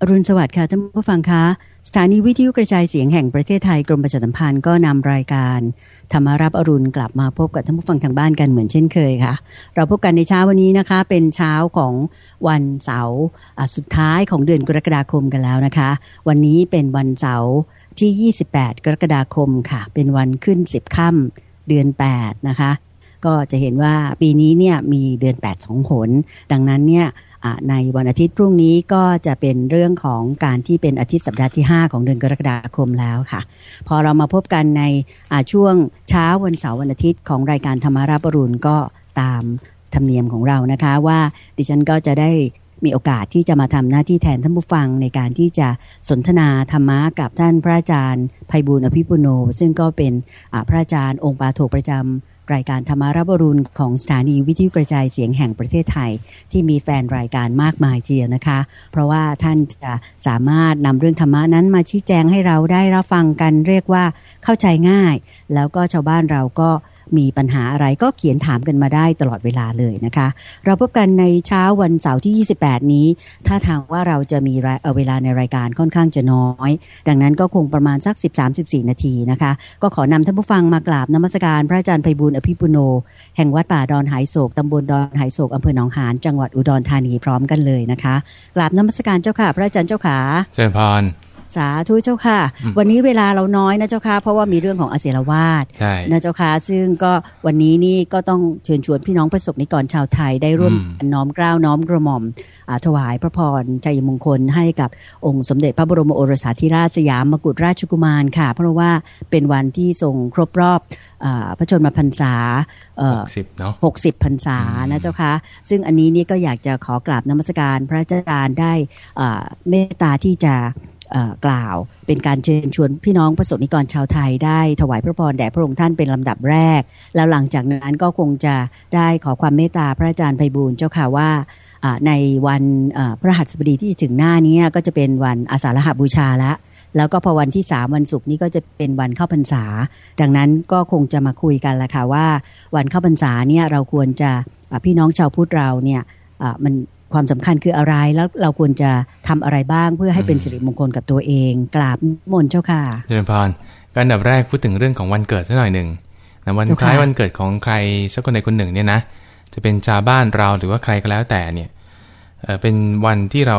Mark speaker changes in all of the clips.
Speaker 1: อรุณสวัสดิ์ค่ะท่านผู้ฟังคะสถานีวิทยุกระจายเสียงแห่งประเทศไทยกรมประชาสัมพันธ์ก็นำรายการธรรมารับอรุณกลับมาพบกับท่านผู้ฟังทางบ้านกันเหมือนเช่นเคยค่ะ เราพบกันในเช้าวันนี้นะคะ เป็นเช้าของวันเสาร์สุดท้ายของเดือนกรกฎาคมกันแล้วนะคะ วันนี้เป็นวันเสาร์ที่ 28 กรกฎาคมค่ะ เป็นวันขึ้น 10ค่ำเดือน 8 นะคะ ก็จะเห็นว่าปีนี้เนี่ยมีเดือน 8 สองหน ดังนั้นเนี่ย ในวันอาทิตย์พรุ่งนี้ก็จะเป็นเรื่องของการที่เป็นอาทิตย์สัปดาห์ที่ 5 ของเดือนกรกฎาคมแล้วค่ะ พอเรามาพบกันในช่วงเช้าวันเสาร์วันอาทิตย์ของรายการธรรมาราบรุณก็ตามธรรมเนียมของเรานะคะว่าดิฉันก็จะได้ มีโอกาสที่จะมาทำหน้าที่แทนท่านผู้ฟังในการที่จะสนทนาธรรมะกับท่านพระอาจารย์ภัยบูลอภิปุโน ซึ่งก็เป็นพระอาจารย์องค์ปาโถประจำรายการธรรมารับรุณของสถานีวิทยุกระจายเสียงแห่งประเทศไทย ที่มีแฟนรายการมากมายเจียวนะคะ เพราะว่าท่านจะสามารถนำเรื่องธรรมะนั้นมาชี้แจงให้เราได้รับฟังกันเรียกว่าเข้าใจง่าย แล้วก็ชาวบ้านเราก็ มีปัญหาอะไรก็เขียนถามกันมาได้ตลอดเวลาเลยนะคะ เราพบกันในเช้าวันเสาร์ที่ 28 นี้ ถ้าทางว่าเราจะมีเวลาในรายการค่อนข้างจะน้อย ดังนั้นก็คงประมาณสัก 13-14 นาทีนะคะ ก็ขอนำท่านผู้ฟังมากราบนมัสการพระอาจารย์ไพบุญอภิปุโน แห่งวัดป่าดอนหายโศกตำบลดอนหายโศกอำเภอหนองหานจังหวัดอุดรธานีพร้อมกันเลยนะคะกราบนมัสการเจ้าค่ะ พระอาจารย์เจ้าขา
Speaker 2: เจริญพร
Speaker 1: สาธุเจ้าค่ะ วันนี้เวลาเราน้อยนะเจ้าค่ะ เพราะว่ามีเรื่องของอเสรวา
Speaker 2: ท
Speaker 1: นะเจ้าค่ะ ซึ่งก็วันนี้นี่ก็ต้องเชิญชวนพี่น้องประสบนิกรชาวไทยได้ร่วมน้อมกล้าวน้อมกระหม่อมถวายพระพรชัยมงคลให้กับองค์สมเด็จพระบรมโอรสาธิราชสยามมกุฎราชกุมารค่ะ เพราะว่าเป็นวันที่ทรงครบรอบพระชนมพรรษา
Speaker 2: หกสิบเนาะ
Speaker 1: หกสิบพรรษานะเจ้าค่ะซึ่งอันนี้นี่ก็อยากจะขอกราบนมัสการพระอาจารย์ได้เมตตาที่จะ กล่าว เป็นการเชิญชวนพี่น้องประสบนิกรชาวไทยได้ถวายพระพรแด่พระองค์ท่านเป็นลำดับแรก แล้วหลังจากนั้นก็คงจะได้ขอความเมตตาพระอาจารย์ไพบูลเจ้าค่ะว่าในวันพระหัสบดีที่ถึงหน้านี้ก็จะเป็นวันอาสาฬหบูชาละแล้วก็พอวันที่สามวันศุกร์นี้ก็จะเป็นวันเข้าพรรษา ดังนั้นก็คงจะมาคุยกันละค่ะว่า วันเข้าพรรษาเนี่ยเราควรจะพี่น้องชาวพุทธเราเนี่ยมัน ความสำคัญคืออะไรแล้วเราควรจะทำอะไรบ้างเพื่อให้เป็นสิริมงคลกับตัวเอง กราบมนเจ้าค่ะ
Speaker 2: เจริญพรการดับแรกพูดถึงเรื่องของวันเกิดสักหน่อยหนึ่งนะวันคล้ายวันเกิดของใครสักคนใดคนหนึ่งเนี่ยนะจะเป็นชาวบ้านเราหรือว่าใครก็แล้วแต่เนี่ยเป็นวันที่เรา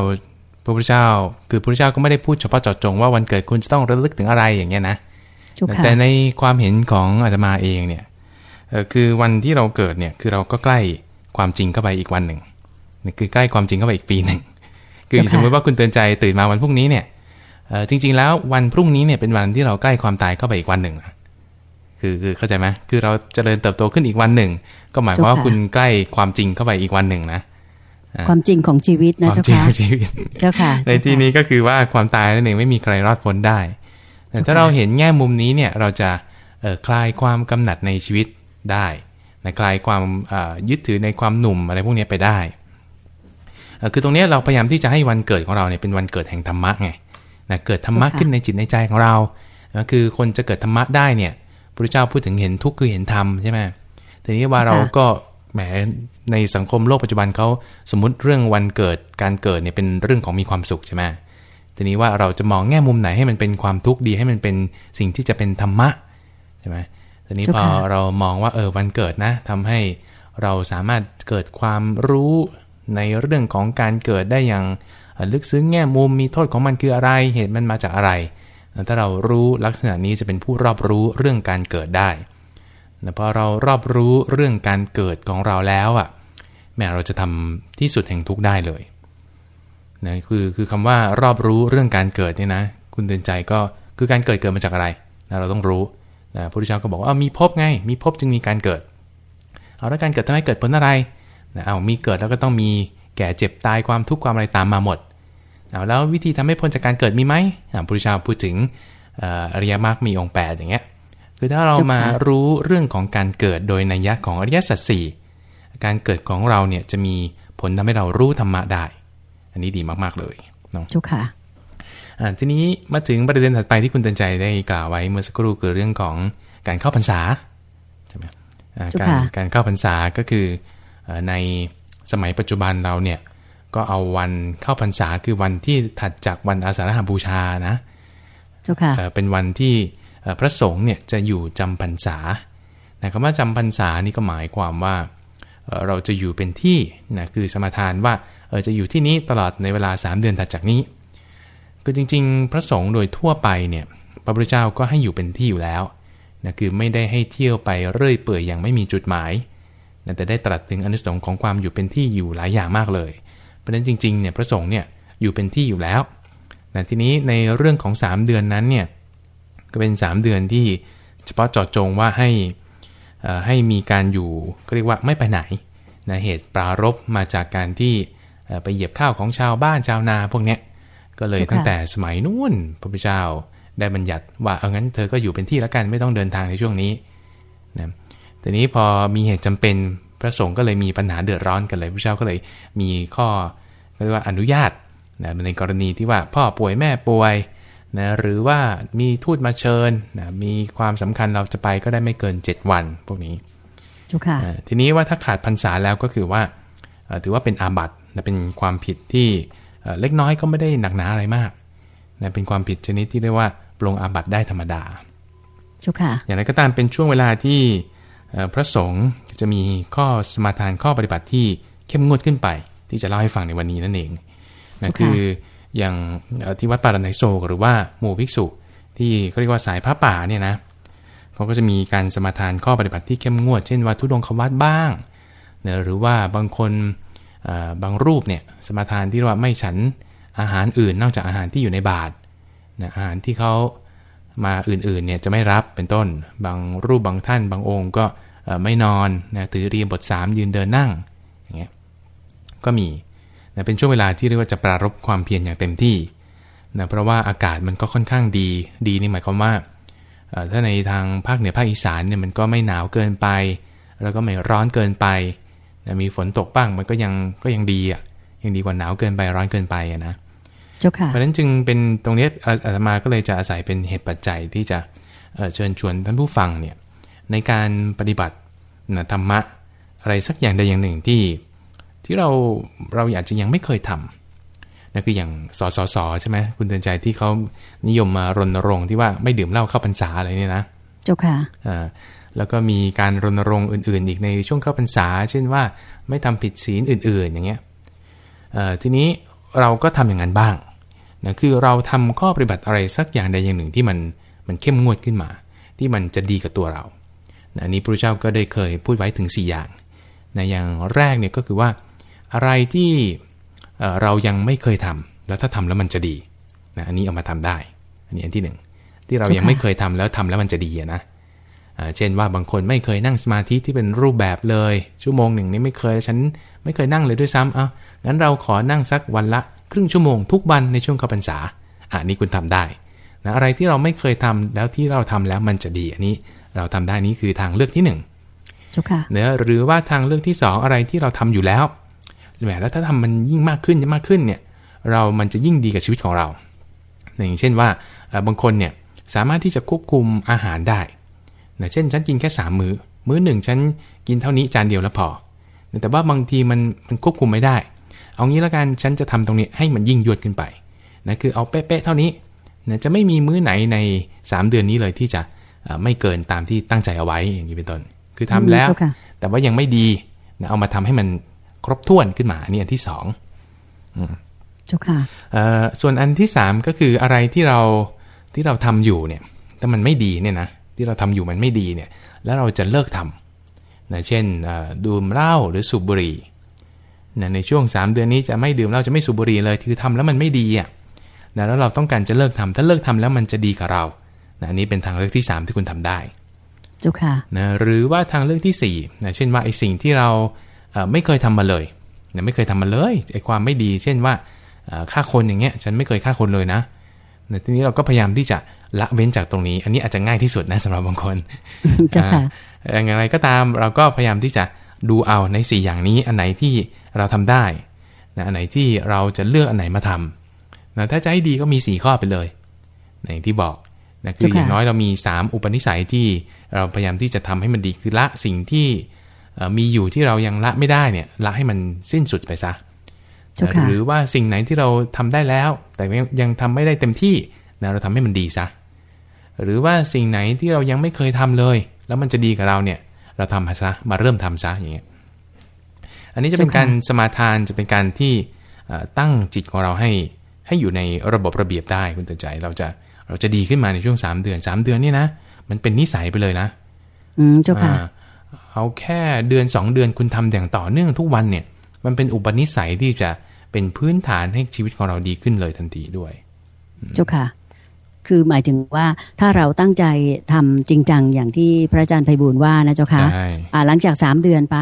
Speaker 2: พระพุทธเจ้า คือพระพุทธเจ้าก็ไม่ได้พูดเฉพาะเจาะจงว่าวันเกิดคุณจะต้องระลึกถึงอะไรอย่างเงี้ยนะแต่ในความเห็นของอาตมาเองเนี่ยคือวันที่เราเกิดเนี่ยคือเราก็ใกล้ความจริงเข้าไปอีกวันหนึ่ง คือใกล้ความจริงเข้าไปอีกปีหนึ่งคือสมมติว่าคุณเตือนใจตื่นมาวันพรุ่งนี้เนี่ยจริง ๆ แล้ววันพรุ่งนี้เนี่ยเป็นวันที่เราใกล้ความตายเข้าไปอีกวันหนึ่งคือคือเข้าใจไหมคือเราจเจริญเติบโตขึ้นอีกวันหนึ่ง ก็หมายความว่าคุณใกล้ความจริงเข้าไปอีกวันหนึ่งนะ
Speaker 1: ความจริงของชีวิตนะเจ้าค่ะ
Speaker 2: ชีวิต
Speaker 1: เจ้าค่ะ
Speaker 2: ในที่นี้ก็คือว่าความตายนั่นเองไม่มีใครรอดพ้นได้ แต่ถ้าเราเห็นแง่มุมนี้เนี่ยเราจะคลายความกำหนัดในชีวิตได้คลายความยึดถือในความหนุ่มอะไรพวกนี้ไปได้ คือตรงนี้เราพยายามที่จะให้วันเกิดของเราเนี่ยเป็นวันเกิดแห่งธรรมะไงนะเกิดธรรมะขึ้นในจิตในใจของเราคือคนจะเกิดธรรมะได้เนี่ยพระเจ้าพูดถึงเห็นทุกข์คือเห็นธรรมใช่ไหมทีนี้ว่าเราก็แหมในสังคมโลกปัจจุบันเขาสมมุติเรื่องวันเกิดการเกิดเนี่ยเป็นเรื่องของมีความสุขใช่ไหมทีนี้ว่าเราจะมองแง่มุมไหนให้มันเป็นความทุกข์ดีให้มันเป็นสิ่งที่จะเป็นธรรมะใช่ไหมทีนี้พอเรามองว่าเออวันเกิดนะทำให้เราสามารถเกิดความรู้ ในเรื่องของการเกิดได้อย่างลึกซึ้งแง่มุมมีโทษของมันคืออะไร เหตุมันมาจากอะไร ถ้าเรารู้ลักษณะนี้จะเป็นผู้รอบรู้เรื่องการเกิดได้พอเรารอบรู้เรื่องการเกิดของเราแล้วอะแม้เราจะทำที่สุดแห่งทุกได้เลยนะคือคือคำว่ารอบรู้เรื่องการเกิดเนี่ยนะ คุณเตือนใจก็คือการเกิดเกิดมาจากอะไรนะเราต้องรู้นะพระพุทธเจ้าก็บอกว่ามีภพไง มีภพจึงมีการเกิด เอาแล้วการเกิดทำให้เกิดผลอะไร นะเอามีเกิดแล้วก็ต้องมีแก่เจ็บตายความทุกข์ความอะไรตามมาหมดเอาแล้ววิธีทำให้พ้นจากการเกิดมีไหมพระพุทธเจ้าพูดถึงอริยมรรคมีองค์ 8 อย่างเงี้ย คือถ้าเรามารู้เรื่องของการเกิดโดยนัยยะของอริยสัจสี่การเกิดของเราเนี่ยจะมีผลทำให้เรารู้ธรรมะได้ อันนี้ดีมากๆเลย
Speaker 1: เนาะจุค่ะ
Speaker 2: ทีนี้มาถึงประเด็นถัดไปที่คุณเตือนใจได้กล่าวไว้เมื่อสักครู่คือเรื่องของการเข้าพรรษาใช่ไหมการการเข้าพรรษาก็คือ ในสมัยปัจจุบันเราเนี่ยก็ก็เอาวันเข้าพรรษาคือวันที่ถัดจากวันอาสาฬหบูชานะ
Speaker 1: เจ้าค่ะ
Speaker 2: เอ่อเป็นวันที่เอ่อพระสงฆ์เนี่ยจะอยู่จำพรรษานะคำว่าจำพรรษานี่ก็หมายความว่าเอ่อเราจะอยู่เป็นที่นะคือสมทานว่าเออจะอยู่ที่นี้ตลอดในเวลา 3 เดือนถัดจากนี้ คือจริง ๆ พระสงฆ์โดยทั่วไปเนี่ยพระพุทธเจ้าก็ให้อยู่เป็นที่อยู่แล้วนะคือไม่ได้ให้เที่ยวไปเรื่อยเปื่อยอย่างไม่มีจุดหมายนะ แต่ได้ตรัสถึงอนุสงค์ของความอยู่เป็นที่อยู่หลายอย่างมากเลย เพราะฉะนั้นจริงๆเนี่ยพระสงฆ์เนี่ยอยู่เป็นที่อยู่แล้วนะทีนี้ในเรื่องของ 3 เดือนนั้นเนี่ยก็เป็น 3 เดือนที่เฉพาะเจาะจงว่าให้เอ่อให้มีการอยู่ก็เรียกว่าไม่ไปไหนนะเหตุปรารบมาจากการที่เอ่อไปเหยียบข้าวของชาวบ้านชาวนาพวกเนี้ยก็เลย
Speaker 1: เจ้าค่ะ
Speaker 2: ตั้งแต่สมัยนู้นพระพุทธเจ้าได้บัญญัติว่าเอางั้นเธอก็อยู่เป็นที่แล้วกันไม่ต้องเดินทางในช่วงนี้นะ ทีนี้พอมีเหตุจำเป็นพระสงฆ์ก็เลยมีปัญหาเดือดร้อนกันเลยพระพุทธเจ้าก็เลยมีข้อเรียกว่าอนุญาตนะในกรณีที่ว่าพ่อป่วยแม่ป่วยนะหรือว่ามีทูตมาเชิญนะมีความสำคัญเราจะไปก็ได้ไม่เกิน 7 วันพวกนี้
Speaker 1: เจ้าค่ะ
Speaker 2: อ่าทีนี้ว่าถ้าขาดพรรษาแล้วก็คือว่าเอ่อถือว่าเป็นอาบัตินะเป็นความผิดที่เอ่อเล็กน้อยก็ไม่ได้หนักหนาอะไรมากนะเป็นความผิดชนิดที่เรียกว่าปลงอาบัติได้ธรรมดา
Speaker 1: เจ้าค่ะ
Speaker 2: อย่างไรก็ตามเป็นช่วงเวลาที่เอ่อ พระสงฆ์จะมีข้อสมาทานข้อปฏิบัติที่เข้มงวดขึ้นไป ที่จะเล่าให้ฟังในวันนี้นั่นเองนะ
Speaker 1: ค่ะ
Speaker 2: คืออย่างเอ่อที่วัดป่าดันไนโซกหรือว่าหมู่ภิกษุ ที่เขาเรียกว่าสายพระป่าเนี่ยนะเขาก็จะมีการสมาทานข้อปฏิบัติที่เข้มงวด เช่นว่าทุดงควัดบ้างนะหรือว่าบางคนเอ่อบางรูปเนี่ยสมาทานที่เรียกว่าไม่ฉันอาหารอื่น นอกจากอาหารที่อยู่ในบาตรนะอาหารที่เขา มาอื่นๆเนี่ยจะไม่รับเป็นต้น บางรูปบางท่าน บางองค์ก็ไม่นอนนะถือเรียบท 3 ยืนเดินนั่งอย่างเงี้ยก็มีนะเป็นช่วงเวลาที่เรียกว่าจะปรารบความเพียรอย่างเต็มที่นะเพราะว่าอากาศมันก็ค่อนข้างดีดีนี่หมายความว่าถ้าในทางภาคเหนือภาคอีสานเนี่ยมันก็ไม่หนาวเกินไป แล้วก็ไม่ร้อนเกินไปนะมีฝนตกบ้างมันก็ยังก็ยังดีอะยังดีกว่าหนาวเกินไปร้อนเกินไปอะนะ
Speaker 1: เจ้าค่ะ
Speaker 2: เพราะฉะนั้นจึงเป็นตรงนี้อาอาตมาก็เลยจะอาศัยเป็นเหตุปัจจัยที่จะเอ่อเชิญชวนท่านผู้ฟังเนี่ยในการปฏิบัตินะธรรมะอะไรสักอย่างใดอย่างหนึ่งที่ที่เราเราอยากจะยังไม่เคยทำนั่นคืออย่างสสสใช่ไหมคุณเตือนใจที่เขานิยมมารณรงค์ที่ว่าไม่ดื่มเหล้าเข้าพรรษาอะไรเนี่ยนะ
Speaker 1: เจ้าค่ะ
Speaker 2: อ่าแล้วก็มีการรณรงค์อื่น ๆ อีกในช่วงเข้าพรรษา เช่นว่าไม่ทำผิดศีลอื่น ๆ อย่างเงี้ยเอ่อทีนี้เราก็ทำอย่างนั้นบ้าง นะคือเราทำข้อปฏิบัติอะไรสักอย่างใดอย่างหนึ่งที่มันมันเข้มงวดขึ้นมา ที่มันจะดีกับตัวเรานะอันนี้พระเจ้าก็ได้เคยพูดไว้ถึง 4 อย่างนะอย่างแรกเนี่ยก็คือว่าอะไรที่เเรายังไม่เคยทำแล้วถ้าทำแล้วมันจะดีนะอันนี้เอามาทำได้ อันนี้อันที่หนึ่งที่เรายังไม่เคยทำแล้วทำแล้วมันจะดีนะเช่นว่าบางคนไม่เคยนั่งสมาธิที่เป็นรูปแบบเลย ชั่วโมงหนึ่งนี่ไม่เคยฉันไม่เคยนั่งเลยด้วยซ้ำเอางั้นเราขอนั่งสักวันละ ครึ่งชั่วโมงทุกวันในช่วงเข้าพรรษาอ่านี่คุณทำได้นะอะไรที่เราไม่เคยทำแล้วที่เราทำแล้วมันจะดี อันนี้เราทำได้นี่คือทางเลือกที่หนึ่ง
Speaker 1: เจ้าค่ะ
Speaker 2: เนะหรือว่าทางเลือกที่สองอะไรที่เราทำอยู่แล้วแหมแล้วถ้าทำมันยิ่งมากขึ้นมากขึ้นเนี่ย เรามันจะยิ่งดีกับชีวิตของเรา อย่างเช่นว่าเอ่อบางคนเนี่ยสามารถที่จะควบคุมอาหารได้นะเช่นฉันกินแค่สามมือ้อ มื้อหนึ่งฉันกินเท่านี้จานเดียวแล้วพอ แต่ว่าบางทีมันมันควบคุมไม่ได้ เอางี้แล้วกันฉันจะทำตรงนี้ให้มันยิ่งยวดขึ้นไปนะคือเอาเป๊ะๆเท่านี้นะจะไม่มีมื้อไหนใน 3 เดือนนี้เลยที่จะเอ่อไม่เกินตามที่ตั้งใจเอาไว้อย่างนี้เป็นต้น คือทำแล้ว
Speaker 1: เจ้าค่ะ
Speaker 2: แต่ว่ายังไม่ดีนะเอามาทำให้มันครบถ้วนขึ้นมาอันนี้อันที่สอง
Speaker 1: เจ้าค่ะ
Speaker 2: เอ่อส่วนอันที่สามก็คืออะไรที่เราที่เราทำอยู่เนี่ยถ้ามันไม่ดีเนี่ยนะที่เราทำอยู่มันไม่ดีเนี่ย แล้วเราจะเลิกทำนะเช่นเอ่อดื่มเหล้าหรือสูบบุหรี่ นะในช่วง 3 เดือนนี้จะไม่ดื่มเหล้าจะไม่สูบบุหรี่เลยคือทำแล้วมันไม่ดีอะนะแล้วเราต้องการจะเลิกทำถ้าเลิกทำแล้วมันจะดีกับเรานะอันนี้เป็นทางเลือกที่ 3 ที่คุณทำได้
Speaker 1: เจ้าค่ะ
Speaker 2: นะหรือว่าทางเลือกที่4นะเช่นว่าไอ้สิ่งที่เราเอ่อไม่เคยทำมาเลยนะไม่เคยทำมาเลยไอ้ความไม่ดี เช่นว่าเอ่อฆ่าคนอย่างเงี้ยฉันไม่เคยฆ่าคนเลยนะนะทีนี้เราก็พยายามที่จะละเว้นจากตรงนี้ อันนี้อาจจะง่ายที่สุดนะสำหรับบางคน
Speaker 1: เจ้าค่ะ
Speaker 2: อ่าอย่างไรก็ตามเราก็พยายามที่จะ ดูเอาใน 4 อย่างนี้อันไหนที่เราทำได้นะอันไหนที่เราจะเลือกอันไหนมาทำนะถ้าจะให้ดีก็มี 4 ข้อไปเลยนะอย่างที่บอกนะคือ
Speaker 1: เจ้าค่ะ
Speaker 2: อย่างน้อยเรามี 3 อุปนิสัยที่เราพยายามที่จะทำให้มันดีคือละสิ่งที่เอ่อมีอยู่ที่เรายังละไม่ได้เนี่ยละให้มันสิ้นสุดไปซะ
Speaker 1: เจ้าค่ะ
Speaker 2: หรือว่าสิ่งไหนที่เราทำได้แล้ว แต่ยังยังทำไม่ได้เต็มที่นะเราทำให้มันดีซะหรือว่าสิ่งไหนที่เรายังไม่เคยทำเลย แล้วมันจะดีกับเราเนี่ย เราทำซะมาเริ่มทำซะอย่างเงี้ยอันนี้จะเป็นการสมาทานจะเป็นการที่เอ่อตั้งจิตของเราให้ให้อยู่ในระบบระเบียบได้คุณเตือนใจเราจะเราจะดีขึ้นมาในช่วง3เดือน3เดือนเนี่ยนะมันเป็นนิสัยไปเลยนะ
Speaker 1: อืมเจ้าค่ะ
Speaker 2: อ่าเอาแค่เดือน2เดือนคุณทำอย่างต่อเนื่องทุกวันเนี่ย มันเป็นอุปนิสัยที่จะเป็นพื้นฐานให้ชีวิตของเราดีขึ้นเลยทันทีด้วย
Speaker 1: เจ้าค่ะ คือหมายถึงว่าถ้าเราตั้งใจทำจริงจังอย่างที่พระอาจารย์ไพบูลย์ว่านะเจ้าค่ะ
Speaker 2: ใช่
Speaker 1: อ่าหลังจากสามเดือนไป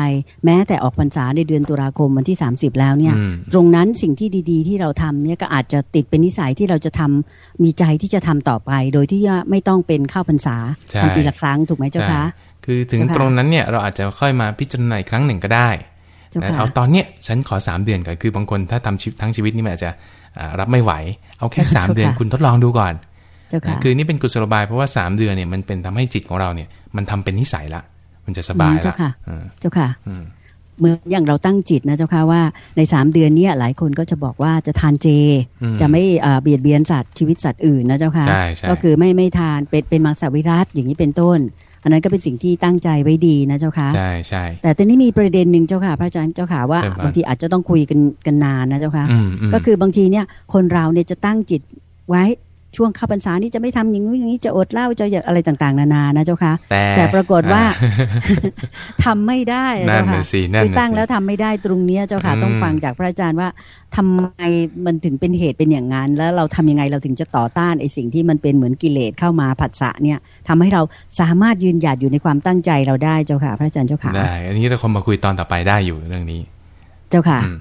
Speaker 1: แม้แต่ออกพรรษาในเดือนตุลาคมวันที่ 30 แล้วเนี่ย
Speaker 2: อืม
Speaker 1: ตรงนั้นสิ่งที่ดีๆ ที่เราทำเนี่ยก็อาจจะติดเป็นนิสัยที่เราจะทำมีใจที่จะทำต่อไป โดยที่ว่าไม่ต้องเป็นเข้าพรรษา
Speaker 2: ใช่
Speaker 1: ทำปีละครั้งถูกไหมเจ้าคะ
Speaker 2: ใช่คือถึง
Speaker 1: เจ้าค่ะ
Speaker 2: ตรงนั้นเนี่ยเราอาจจะค่อยมาพิจารณาอีกครั้งหนึ่งก็ได้
Speaker 1: เจ้า
Speaker 2: นะ
Speaker 1: ค่ะ
Speaker 2: เอาตอนเนี้ยฉันขอ 3 เดือนก่อนคือบางคนถ้าทำชีวิตทั้งชีวิตนี่มันอาจจะอ่ารับไม่ไหว เอาแค่ 3 เดือนคุณทดลองดูก่อน
Speaker 1: เจ้า ค่ะ
Speaker 2: นะคือนี่เป็นกุศโลบายเพราะว่า3เดือนเนี่ยมันเป็นทำให้จิตของเราเนี่ย มันทำเป็นนิสัยละ มันจะสบาย
Speaker 1: อืมเจ้า
Speaker 2: ละ
Speaker 1: ค่ะ
Speaker 2: อืม
Speaker 1: เจ้าค่ะ
Speaker 2: อืม
Speaker 1: เมื่ออย่างเราตั้งจิตนะเจ้าค่ะว่าในสามเดือนเนี้หลายคนก็จะบอกว่าจะทานเจ
Speaker 2: อืม
Speaker 1: จะไม่เอ่อเบียดเบียนสัตว์ชีวิตสัตว์อื่นนะเจ้าค่ะ
Speaker 2: ใช่ใช่
Speaker 1: ก็คือไม่ไม่ทานเป็นเป็นมังสวิรัตอย่างนี้เป็นต้น อันนั้นก็เป็นสิ่งที่ตั้งใจไว้ดีนะเจ้าค่ะ
Speaker 2: ใช่ใช่
Speaker 1: แต่ตอนนี้มีประเด็นหนึ่งเจ้าค่ะ พระอาจารย์เจ้าค่ะว่า
Speaker 2: เป็นไง
Speaker 1: บางทีอาจจะต้องคุยกันกันนานนะเจ้าค่ะ
Speaker 2: อืมม
Speaker 1: ก็คือบางทีเนี่ยคนเราเนี่ยจะตั้งจิตไว้ ช่วงเข้าพรรษานี่จะไม่ทำอย่างนี้อย่างนี้จะอดเหล้าจะอะไรต่างๆ นานานะเจ้าค่ะ
Speaker 2: แต่
Speaker 1: แต่ปรากฏว่า
Speaker 2: อ่
Speaker 1: ทำไม่ได้อะ
Speaker 2: นั่น
Speaker 1: เจ้าค่ะ
Speaker 2: น่ะสินั่น
Speaker 1: ที่
Speaker 2: น่ะ
Speaker 1: ตั้ง
Speaker 2: สิ
Speaker 1: แล้วทำไม่ได้ตรงเนี้ยเจ้าค่ะ
Speaker 2: อืม
Speaker 1: ต้องฟังจากพระอาจารย์ว่าทำไมมันถึงเป็นเหตุเป็นอย่างนั้น แล้วเราทำยังไงเราถึงจะต่อต้านไอ้สิ่งที่มันเป็นเหมือนกิเลสเข้ามาผัสสะเนี่ยทำให้เราสามารถยืนหยัดอยู่ในความตั้งใจเราได้เจ้าค่ะ พระอาจารย์เจ้าค่ะ
Speaker 2: ได้ อันนี้เราคงมาคุยตอนต่อไปได้อยู่เรื่องนี้
Speaker 1: เจ้าค่ะ
Speaker 2: อืม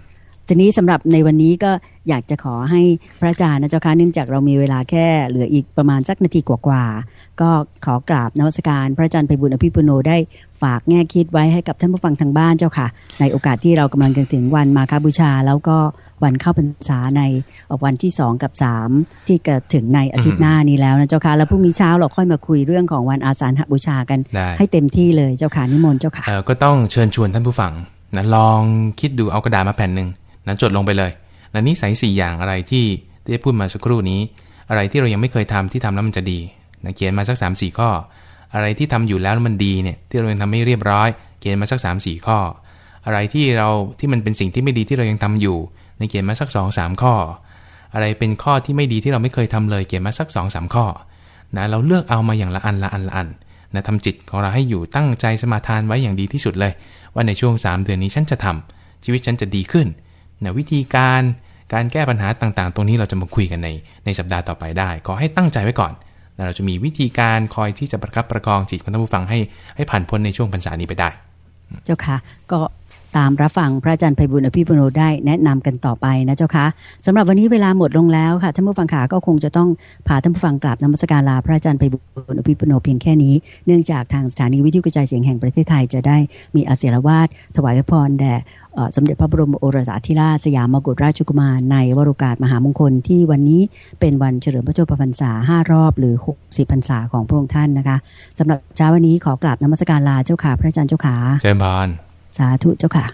Speaker 1: ทีนี้สำหรับในวันนี้ก็อยากจะขอให้พระอาจารย์นะเจ้าค่ะเนื่องจากเรามีเวลาแค่เหลืออีกประมาณสักนาทีกว่าๆก็ขอกราบนวัสการ พระอาจารย์ไพบุญอภิปุโนได้ฝากแง่คิดไว้ให้กับท่านผู้ฟังทางบ้านเจ้าค่ะ ในโอกาสที่เรากำลังจะถึงวันมาคาบูชา แล้วก็วันเข้าพรรษาในวันที่สองกับสามที่จะถึงในอาทิตย์หน้านี้แล้วนะเจ้าค่ะแล้วพรุ่งนี้เช้าเราค่อยมาคุยเรื่องของวันอาสาฬหบูชากัน
Speaker 2: ได้
Speaker 1: ให้เต็มที่เลยเจ้าค่ะนิมนต์เจ้าค่ะ
Speaker 2: เอ่อก็ต้องเชิญชวนท่านผู้ฟังนะลองคิดดูเอากระดาษมาแผ่นหนึ่ง นะจดลงไปเลยนะนิสัยสี่อย่างอะไรที่ได้พูดมาสักครู่นี้ อะไรที่เรายังไม่เคยทำที่ทำแล้วมันจะดีนะเขียนมาสัก3ามสี่ข้อ อะไรที่ทำอยู่แล้วแล้วมันดีเนี่ยที่เรายังทำไม่เรียบร้อย เขียนมาสัก3ามสี่ข้อ อะไรที่เราที่มันเป็นสิ่งที่ไม่ดีที่เรายังทำอยู่ในเขียนมาสัก2อสามข้อ อะไรเป็นข้อที่ไม่ดีที่เราไม่เคยทำเลย เขียนมาสัก2อสามข้อนะเราเลือกเอามาอย่างละอันละอันละอันนะทำจิตของเราให้อยู่ตั้งใจสมาทานไว้อย่างดีที่สุดเลย ว่าในช่วง 3 เดือนนี้ฉันจะทำชีวิตฉันจะดีขึ้น นะวิธีการการแก้ปัญหาต่างๆ ตรงนี้เราจะมาคุยกันในในสัปดาห์ต่อไปได้ ขอให้ตั้งใจไว้ก่อนนะเราจะมีวิธีการคอยที่จะประคับประคองจิตของท่านผู้ฟังให้ให้ผ่านพ้นในช่วงพรรษานี้ไปได้
Speaker 1: เจ้าค่ะ ก็ ตามรับฟังพระอาจารย์ไพบุญอภิปุโนได้แนะนำกันต่อไปนะเจ้าค่ะสำหรับวันนี้เวลาหมดลงแล้วค่ะท่านผู้ฟังขาก็คงจะต้องพาท่านผู้ฟังกราบนมัสการลาพระอาจารย์ไพบุญอภิปุโนเพียงแค่นี้ เนื่องจากทางสถานีวิทยุกระจายเสียงแห่งประเทศไทยจะได้มีอาเสรวาสถวายพรแด่เอ่สมเด็จพระบรมโอรสาธิราชสยามกุฎราชกุมารในวโรกาสมหามงคลที่วันนี้เป็นวันเฉลิมพระชนมพรรษาห้ารอบ หรือ 60พรรษาของพระองค์ท่านนะคะสำหรับเช้าวันนี้ขอกราบนมัสการลาเจ้าค่ะพระอาจารย์เจ้าขา
Speaker 2: เชิญพร
Speaker 1: สาธุเจ้าค่ะ